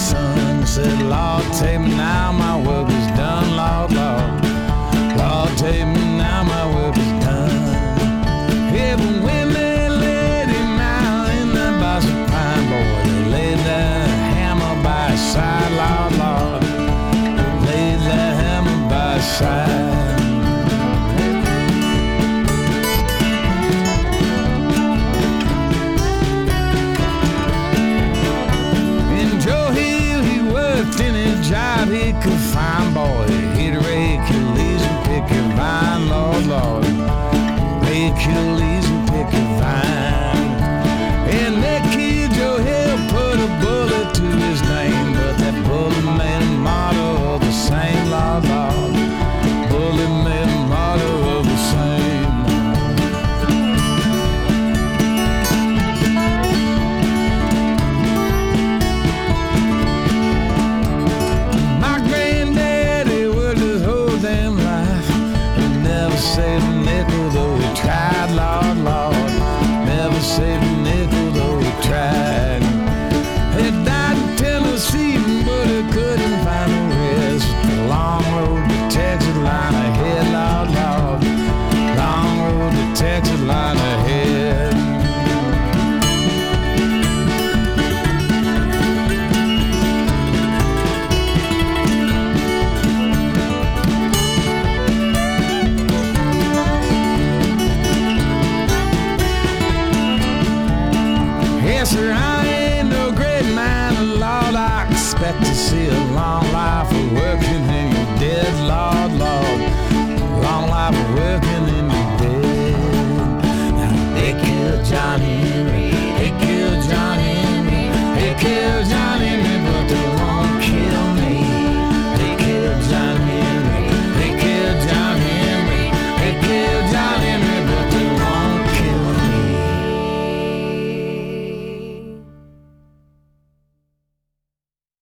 son said, Lord, take me now, my work is done, Lord, Lord. Lord, take me now, my work is done. Heaven women laid him out in the box of pine, boy. They laid the hammer by his side. job he could find, boy. He'd rake your leaves and pick your vine, Lord, Lord. Rake your leaves and pick your vine. I ain't no great man in law I expect to see a long life.